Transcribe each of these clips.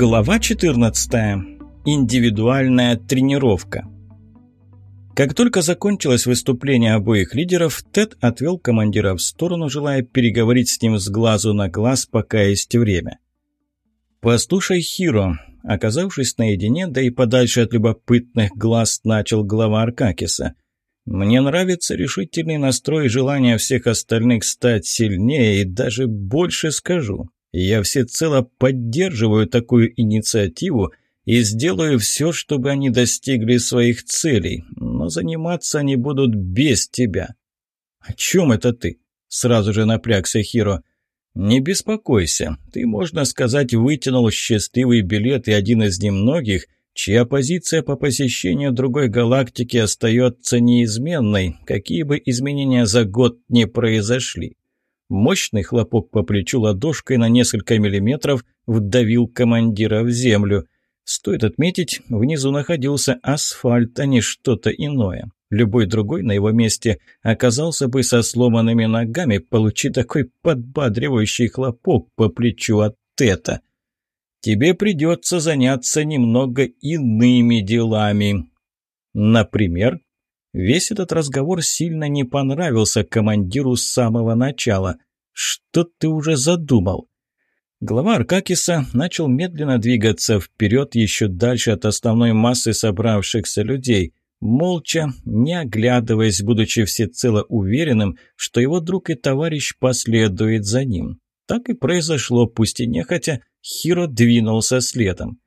Глава 14. Индивидуальная тренировка. Как только закончилось выступление обоих лидеров, Тед отвел командира в сторону, желая переговорить с ним с глазу на глаз, пока есть время. «Послушай, Хиро», оказавшись наедине, да и подальше от любопытных глаз, начал глава Аркакиса. «Мне нравится решительный настрой и желание всех остальных стать сильнее, и даже больше скажу. Я всецело поддерживаю такую инициативу и сделаю все, чтобы они достигли своих целей, но заниматься они будут без тебя». «О чем это ты?» – сразу же напрягся Хиро. «Не беспокойся, ты, можно сказать, вытянул счастливый билет и один из немногих, чья позиция по посещению другой галактики остается неизменной, какие бы изменения за год не произошли. Мощный хлопок по плечу ладошкой на несколько миллиметров вдавил командира в землю. Стоит отметить, внизу находился асфальт, а не что-то иное. Любой другой на его месте оказался бы со сломанными ногами, получи такой подбадривающий хлопок по плечу от Тета. Тебе придется заняться немного иными делами. Например, Весь этот разговор сильно не понравился командиру с самого начала. «Что ты уже задумал?» Глава Аркакиса начал медленно двигаться вперед еще дальше от основной массы собравшихся людей, молча, не оглядываясь, будучи всецело уверенным, что его друг и товарищ последует за ним. Так и произошло, пусть и нехотя, Хиро двинулся следом.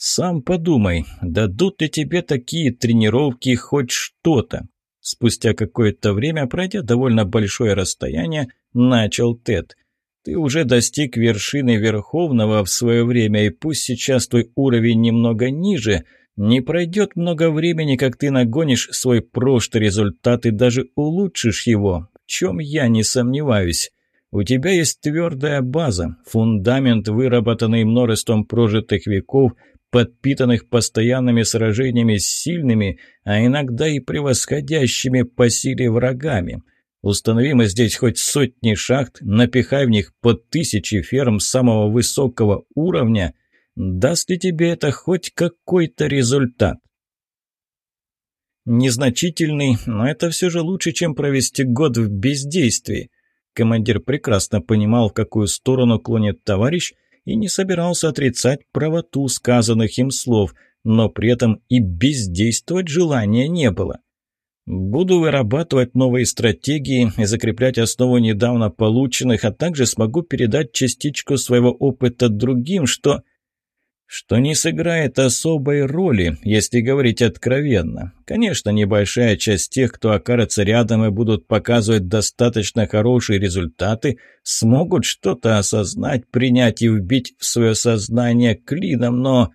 «Сам подумай, дадут ли тебе такие тренировки хоть что-то?» Спустя какое-то время, пройдя довольно большое расстояние, начал Тед. «Ты уже достиг вершины Верховного в свое время, и пусть сейчас твой уровень немного ниже, не пройдет много времени, как ты нагонишь свой прошлый результат и даже улучшишь его, в чем я не сомневаюсь». У тебя есть твердая база, фундамент, выработанный множеством прожитых веков, подпитанных постоянными сражениями с сильными, а иногда и превосходящими по силе врагами. Установим здесь хоть сотни шахт, напихай в них по тысячи ферм самого высокого уровня, даст ли тебе это хоть какой-то результат? Незначительный, но это все же лучше, чем провести год в бездействии. Командир прекрасно понимал, в какую сторону клонит товарищ, и не собирался отрицать правоту сказанных им слов, но при этом и бездействовать желания не было. Буду вырабатывать новые стратегии и закреплять основу недавно полученных, а также смогу передать частичку своего опыта другим, что что не сыграет особой роли, если говорить откровенно. Конечно, небольшая часть тех, кто окажется рядом и будут показывать достаточно хорошие результаты, смогут что-то осознать, принять и вбить в свое сознание клином, но...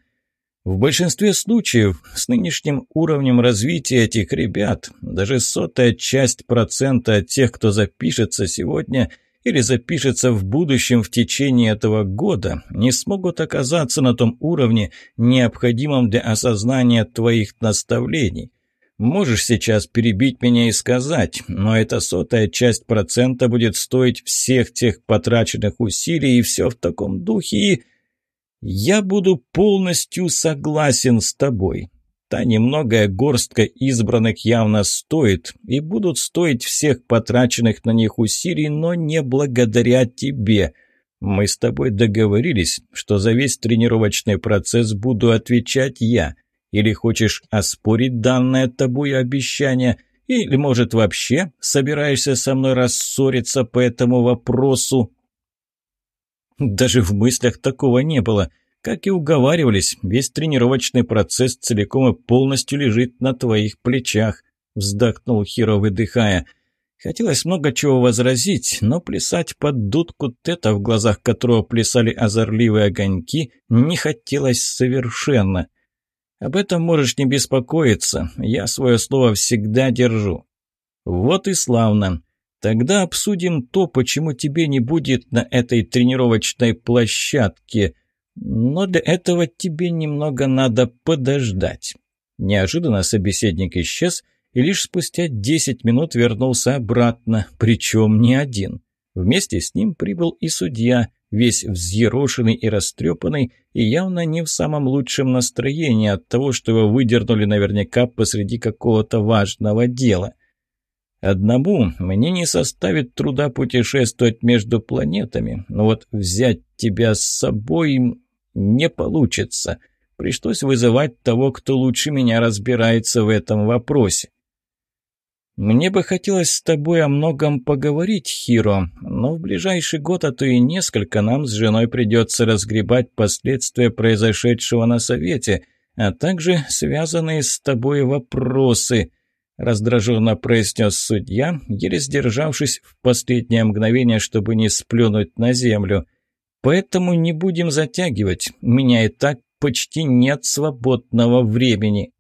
В большинстве случаев с нынешним уровнем развития этих ребят даже сотая часть процента от тех, кто запишется сегодня – или запишется в будущем в течение этого года, не смогут оказаться на том уровне, необходимом для осознания твоих наставлений. Можешь сейчас перебить меня и сказать, но эта сотая часть процента будет стоить всех тех потраченных усилий и все в таком духе, и... Я буду полностью согласен с тобой. Та немногая горстка избранных явно стоит, и будут стоить всех потраченных на них усилий, но не благодаря тебе. Мы с тобой договорились, что за весь тренировочный процесс буду отвечать я. Или хочешь оспорить данное тобой обещание, или, может, вообще собираешься со мной рассориться по этому вопросу?» Даже в мыслях такого не было – как и уговаривались, весь тренировочный процесс целиком и полностью лежит на твоих плечах», — вздохнул Хиро, выдыхая. Хотелось много чего возразить, но плясать под дудку Тета, в глазах которого плясали озорливые огоньки, не хотелось совершенно. «Об этом можешь не беспокоиться, я свое слово всегда держу». «Вот и славно. Тогда обсудим то, почему тебе не будет на этой тренировочной площадке», но для этого тебе немного надо подождать». Неожиданно собеседник исчез и лишь спустя десять минут вернулся обратно, причем не один. Вместе с ним прибыл и судья, весь взъерошенный и растрепанный, и явно не в самом лучшем настроении от того, что его выдернули наверняка посреди какого-то важного дела. Одному мне не составит труда путешествовать между планетами, но вот взять тебя с собой не получится. Пришлось вызывать того, кто лучше меня разбирается в этом вопросе. «Мне бы хотелось с тобой о многом поговорить, Хиро, но в ближайший год, а то и несколько, нам с женой придется разгребать последствия произошедшего на совете, а также связанные с тобой вопросы», — раздраженно произнес судья, еле сдержавшись в последнее мгновение, чтобы не сплюнуть на землю. «Поэтому не будем затягивать, у меня и так почти нет свободного времени».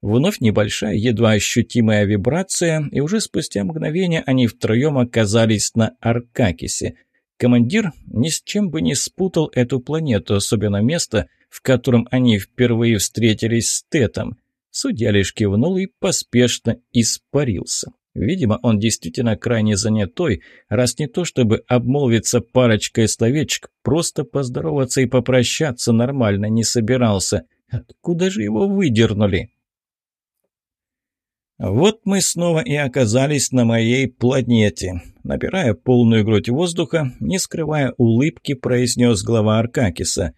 Вновь небольшая, едва ощутимая вибрация, и уже спустя мгновение они втроем оказались на Аркакисе. Командир ни с чем бы не спутал эту планету, особенно место, в котором они впервые встретились с Тетом. Судья лишь кивнул и поспешно испарился. Видимо, он действительно крайне занятой, раз не то чтобы обмолвиться парочкой словечек, просто поздороваться и попрощаться нормально не собирался. Откуда же его выдернули? Вот мы снова и оказались на моей планете. Набирая полную грудь воздуха, не скрывая улыбки, произнес глава Аркакиса.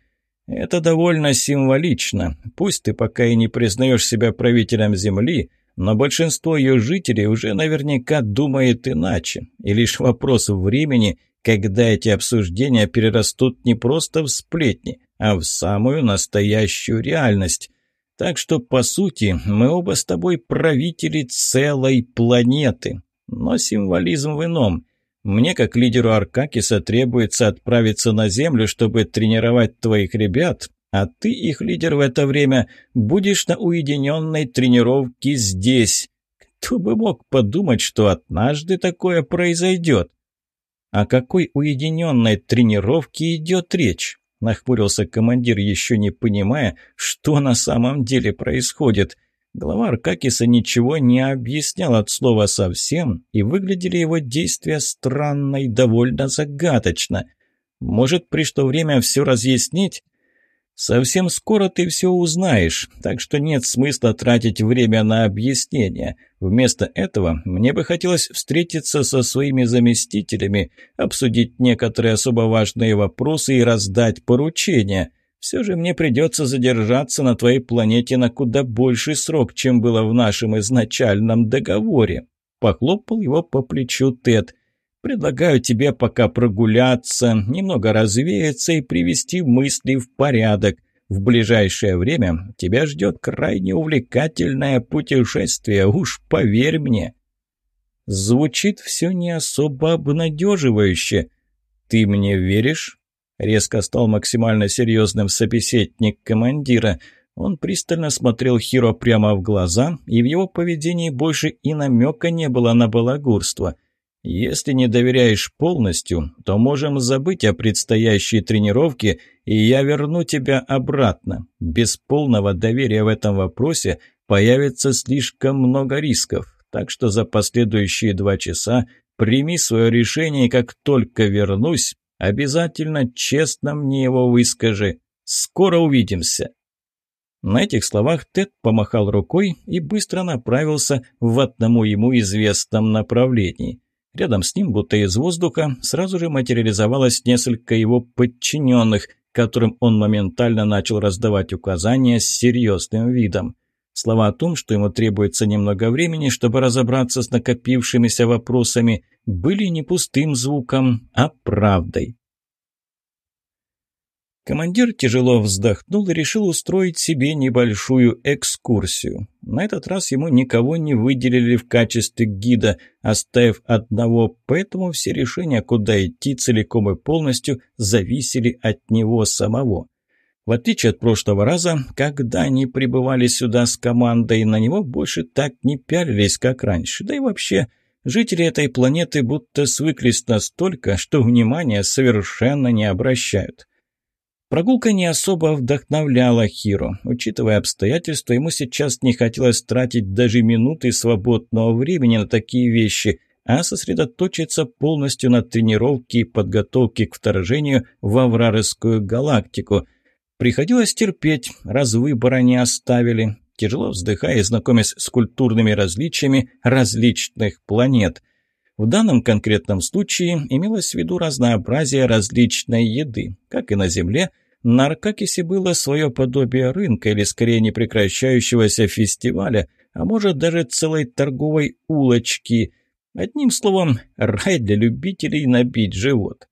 Это довольно символично. Пусть ты пока и не признаешь себя правителем Земли, но большинство ее жителей уже наверняка думает иначе. И лишь вопрос времени, когда эти обсуждения перерастут не просто в сплетни, а в самую настоящую реальность. Так что, по сути, мы оба с тобой правители целой планеты. Но символизм в ином. Мне, как лидеру Аркакиса, требуется отправиться на Землю, чтобы тренировать твоих ребят, а ты, их лидер в это время, будешь на уединенной тренировке здесь. Кто бы мог подумать, что однажды такое произойдет? О какой уединенной тренировке идет речь? Нахмурился командир, еще не понимая, что на самом деле происходит. Глава Аркакиса ничего не объяснял от слова совсем, и выглядели его действия странно и довольно загадочно. Может, пришло время все разъяснить? Совсем скоро ты все узнаешь, так что нет смысла тратить время на объяснение. Вместо этого мне бы хотелось встретиться со своими заместителями, обсудить некоторые особо важные вопросы и раздать поручения. Все же мне придется задержаться на твоей планете на куда больший срок, чем было в нашем изначальном договоре. Похлопал его по плечу Тед. Предлагаю тебе пока прогуляться, немного развеяться и привести мысли в порядок. В ближайшее время тебя ждет крайне увлекательное путешествие, уж поверь мне». Звучит все не особо обнадеживающе. «Ты мне веришь?» Резко стал максимально серьезным собеседник командира. Он пристально смотрел Хиро прямо в глаза, и в его поведении больше и намека не было на балагурство – если не доверяешь полностью, то можем забыть о предстоящей тренировке, и я верну тебя обратно. Без полного доверия в этом вопросе появится слишком много рисков, так что за последующие два часа прими свое решение, и как только вернусь, обязательно честно мне его выскажи. Скоро увидимся». На этих словах Тед помахал рукой и быстро направился в одному ему известном направлении. Рядом с ним, будто из воздуха, сразу же материализовалось несколько его подчиненных, которым он моментально начал раздавать указания с серьезным видом. Слова о том, что ему требуется немного времени, чтобы разобраться с накопившимися вопросами, были не пустым звуком, а правдой. Командир тяжело вздохнул и решил устроить себе небольшую экскурсию. На этот раз ему никого не выделили в качестве гида, оставив одного, поэтому все решения, куда идти целиком и полностью, зависели от него самого. В отличие от прошлого раза, когда они прибывали сюда с командой, на него больше так не пялились, как раньше. Да и вообще, жители этой планеты будто свыклись настолько, что внимания совершенно не обращают. Прогулка не особо вдохновляла Хиро. Учитывая обстоятельства, ему сейчас не хотелось тратить даже минуты свободного времени на такие вещи, а сосредоточиться полностью на тренировке и подготовке к вторжению во Врарскую галактику. Приходилось терпеть, раз выбора не оставили, тяжело вздыхая и знакомясь с культурными различиями различных планет. В данном конкретном случае имелось в виду разнообразие различной еды, как и на Земле – на Аркакисе было свое подобие рынка, или скорее непрекращающегося фестиваля, а может даже целой торговой улочки. Одним словом, рай для любителей набить живот.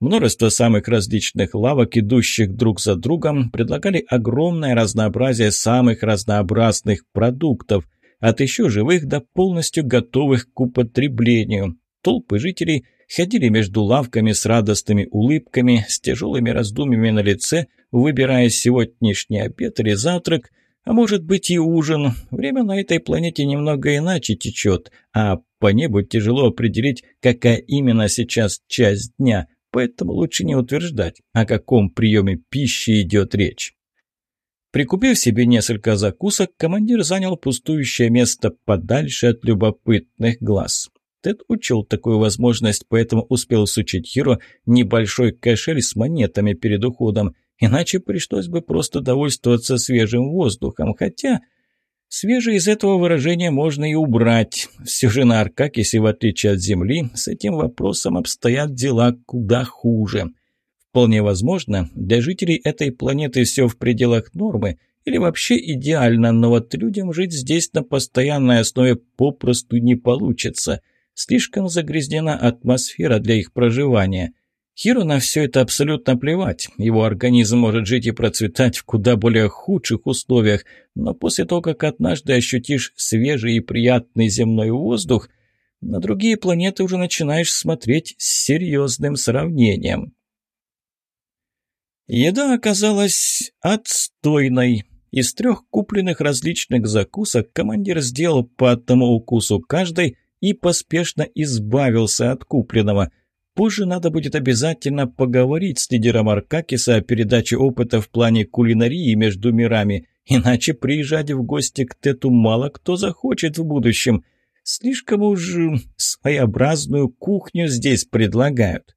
Множество самых различных лавок, идущих друг за другом, предлагали огромное разнообразие самых разнообразных продуктов, от еще живых до полностью готовых к употреблению. Толпы жителей – ходили между лавками с радостными улыбками, с тяжелыми раздумьями на лице, выбирая сегодняшний обед или завтрак, а может быть и ужин. Время на этой планете немного иначе течет, а по небу тяжело определить, какая именно сейчас часть дня, поэтому лучше не утверждать, о каком приеме пищи идет речь. Прикупив себе несколько закусок, командир занял пустующее место подальше от любопытных глаз. Тед учел такую возможность, поэтому успел сучить Хиро небольшой кошель с монетами перед уходом, иначе пришлось бы просто довольствоваться свежим воздухом, хотя... Свежий из этого выражения можно и убрать. Все же на Аркакисе, в отличие от Земли, с этим вопросом обстоят дела куда хуже. Вполне возможно, для жителей этой планеты все в пределах нормы или вообще идеально, но вот людям жить здесь на постоянной основе попросту не получится – Слишком загрязнена атмосфера для их проживания. Хиру на все это абсолютно плевать. Его организм может жить и процветать в куда более худших условиях, но после того, как однажды ощутишь свежий и приятный земной воздух, на другие планеты уже начинаешь смотреть с серьезным сравнением. Еда оказалась отстойной. Из трех купленных различных закусок командир сделал по одному укусу каждой – и поспешно избавился от купленного. Позже надо будет обязательно поговорить с лидером Аркакиса о передаче опыта в плане кулинарии между мирами, иначе приезжать в гости к Тету мало кто захочет в будущем. Слишком уж своеобразную кухню здесь предлагают.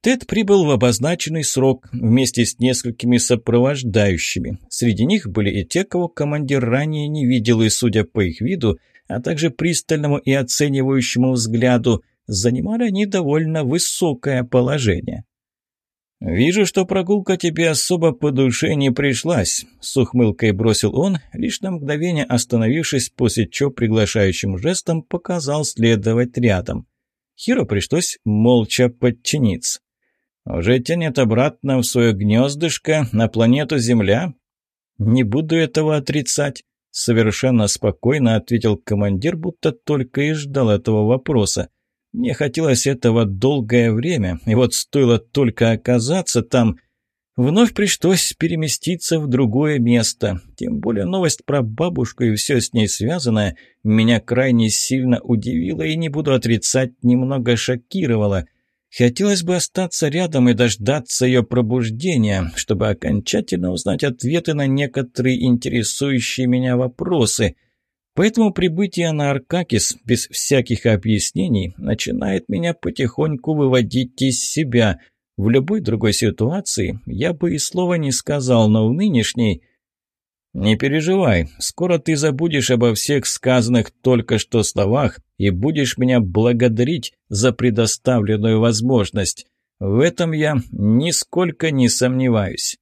Тед прибыл в обозначенный срок вместе с несколькими сопровождающими. Среди них были и те, кого командир ранее не видел, и, судя по их виду, а также пристальному и оценивающему взгляду, занимали они довольно высокое положение. «Вижу, что прогулка тебе особо по душе не пришлась», — с ухмылкой бросил он, лишь на мгновение остановившись, после чего приглашающим жестом показал следовать рядом. Хиро пришлось молча подчиниться. «Уже тянет обратно в свое гнездышко на планету Земля?» «Не буду этого отрицать», Совершенно спокойно ответил командир, будто только и ждал этого вопроса. Мне хотелось этого долгое время, и вот стоило только оказаться там, вновь пришлось переместиться в другое место. Тем более новость про бабушку и все с ней связанное меня крайне сильно удивила и, не буду отрицать, немного шокировала – Хотелось бы остаться рядом и дождаться ее пробуждения, чтобы окончательно узнать ответы на некоторые интересующие меня вопросы. Поэтому прибытие на Аркакис без всяких объяснений начинает меня потихоньку выводить из себя. В любой другой ситуации я бы и слова не сказал, но в нынешней «Не переживай, скоро ты забудешь обо всех сказанных только что словах и будешь меня благодарить за предоставленную возможность. В этом я нисколько не сомневаюсь».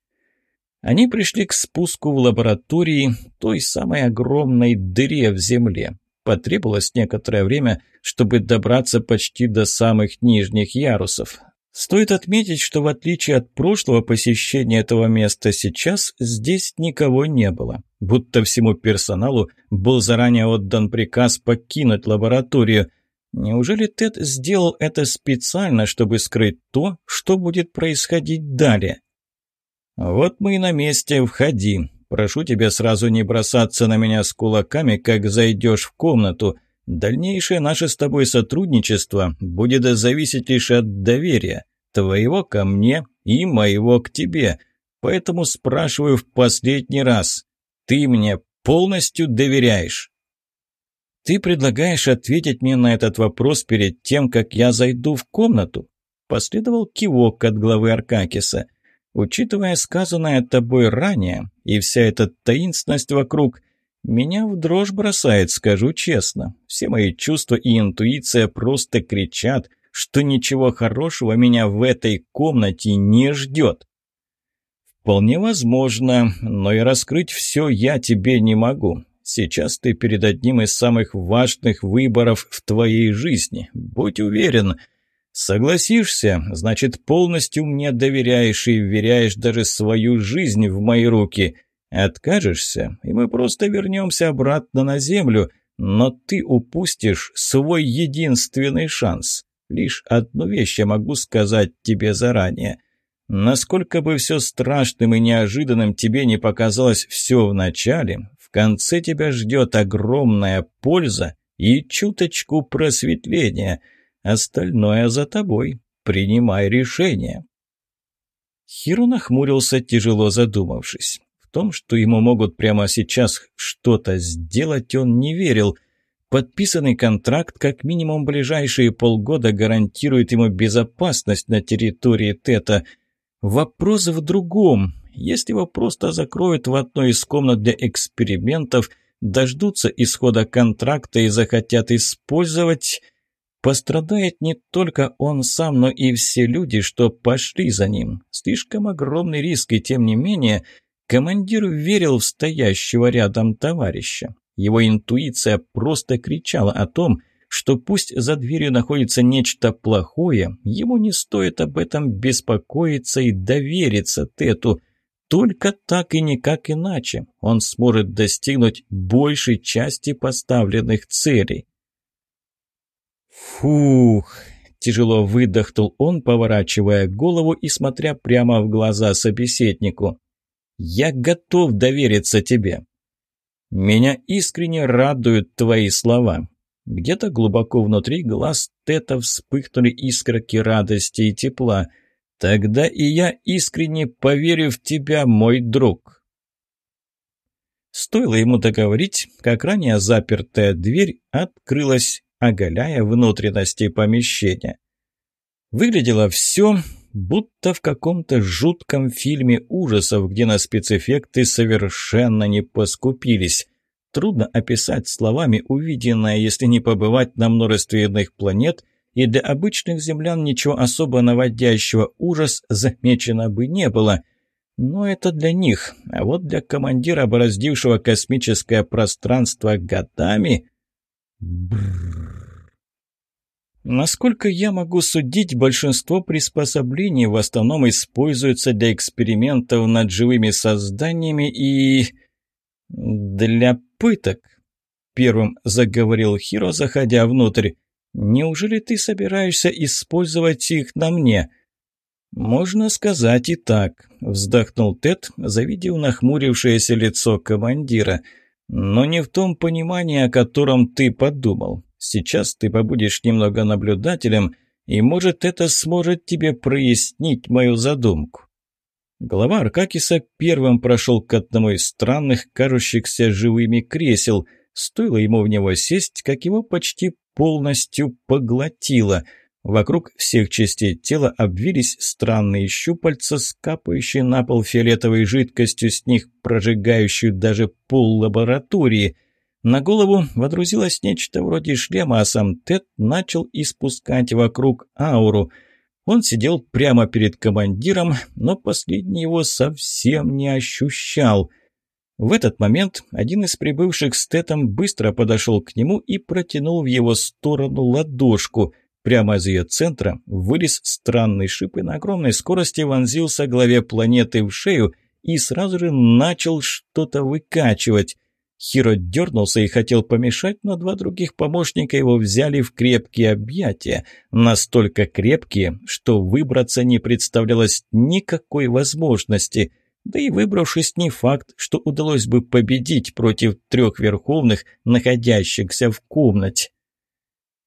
Они пришли к спуску в лаборатории, той самой огромной дыре в земле. Потребовалось некоторое время, чтобы добраться почти до самых нижних ярусов. Стоит отметить, что в отличие от прошлого посещения этого места, сейчас здесь никого не было. Будто всему персоналу был заранее отдан приказ покинуть лабораторию. Неужели Тед сделал это специально, чтобы скрыть то, что будет происходить далее? «Вот мы и на месте, входи. Прошу тебя сразу не бросаться на меня с кулаками, как зайдешь в комнату. Дальнейшее наше с тобой сотрудничество будет зависеть лишь от доверия, твоего ко мне и моего к тебе. Поэтому спрашиваю в последний раз, ты мне полностью доверяешь?» «Ты предлагаешь ответить мне на этот вопрос перед тем, как я зайду в комнату?» Последовал кивок от главы Аркакиса. «Учитывая сказанное тобой ранее и вся эта таинственность вокруг, меня в дрожь бросает, скажу честно. Все мои чувства и интуиция просто кричат, что ничего хорошего меня в этой комнате не ждет». «Вполне возможно, но и раскрыть все я тебе не могу. Сейчас ты перед одним из самых важных выборов в твоей жизни. Будь уверен. Согласишься, значит, полностью мне доверяешь и вверяешь даже свою жизнь в мои руки. Откажешься, и мы просто вернемся обратно на землю, но ты упустишь свой единственный шанс. Лишь одну вещь я могу сказать тебе заранее. Насколько бы все страшным и неожиданным тебе не показалось все вначале, в конце тебя ждет огромная польза и чуточку просветления. Остальное за тобой. Принимай решение. Хиру нахмурился, тяжело задумавшись. Том, что ему могут прямо сейчас что-то сделать, он не верил. Подписанный контракт как минимум ближайшие полгода гарантирует ему безопасность на территории Тета. Вопрос в другом. Если его просто закроют в одной из комнат для экспериментов, дождутся исхода контракта и захотят использовать, пострадает не только он сам, но и все люди, что пошли за ним. Слишком огромный риск, и тем не менее, командир верил в стоящего рядом товарища. Его интуиция просто кричала о том, что пусть за дверью находится нечто плохое, ему не стоит об этом беспокоиться и довериться Тету. Только так и никак иначе он сможет достигнуть большей части поставленных целей. «Фух!» – тяжело выдохнул он, поворачивая голову и смотря прямо в глаза собеседнику. «Я готов довериться тебе. Меня искренне радуют твои слова». Где-то глубоко внутри глаз Тета вспыхнули искорки радости и тепла – Тогда и я искренне поверю в тебя, мой друг. Стоило ему договорить, как ранее запертая дверь открылась, оголяя внутренности помещения. Выглядело все, будто в каком-то жутком фильме ужасов, где на спецэффекты совершенно не поскупились. Трудно описать словами увиденное, если не побывать на множестве иных планет – и для обычных землян ничего особо наводящего ужас замечено бы не было. Но это для них, а вот для командира, бороздившего космическое пространство годами... Бррр. Насколько я могу судить, большинство приспособлений в основном используются для экспериментов над живыми созданиями и... для пыток. Первым заговорил Хиро, заходя внутрь. Неужели ты собираешься использовать их на мне?» «Можно сказать и так», — вздохнул Тед, завидев нахмурившееся лицо командира. «Но не в том понимании, о котором ты подумал. Сейчас ты побудешь немного наблюдателем, и, может, это сможет тебе прояснить мою задумку». Глава Аркакиса первым прошел к одному из странных, кажущихся живыми кресел. Стоило ему в него сесть, как его почти полностью поглотила. Вокруг всех частей тела обвились странные щупальца, скапающие на пол фиолетовой жидкостью, с них прожигающую даже пол лаборатории. На голову водрузилось нечто вроде шлема, а сам Тед начал испускать вокруг ауру. Он сидел прямо перед командиром, но последний его совсем не ощущал – в этот момент один из прибывших с Тетом быстро подошел к нему и протянул в его сторону ладошку. Прямо из ее центра вылез странный шип и на огромной скорости вонзился главе планеты в шею и сразу же начал что-то выкачивать. Хиро дернулся и хотел помешать, но два других помощника его взяли в крепкие объятия. Настолько крепкие, что выбраться не представлялось никакой возможности – да и выбравшись, не факт, что удалось бы победить против трех верховных, находящихся в комнате.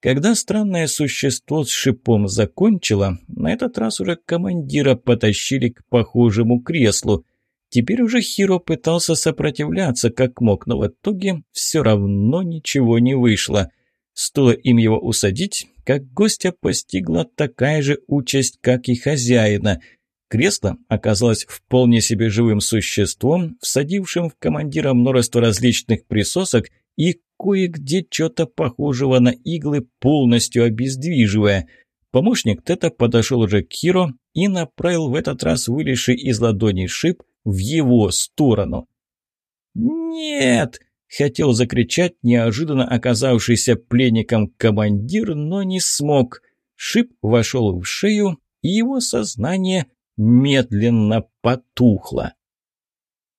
Когда странное существо с шипом закончило, на этот раз уже командира потащили к похожему креслу. Теперь уже Хиро пытался сопротивляться как мог, но в итоге все равно ничего не вышло. Стоило им его усадить, как гостя постигла такая же участь, как и хозяина. Кресло оказалось вполне себе живым существом, всадившим в командира множество различных присосок и кое-где что-то похожего на иглы, полностью обездвиживая. Помощник Тета подошел уже к Хиро и направил в этот раз вылезший из ладони шип в его сторону. «Нет!» – хотел закричать неожиданно оказавшийся пленником командир, но не смог. Шип вошел в шею, и его сознание медленно потухло.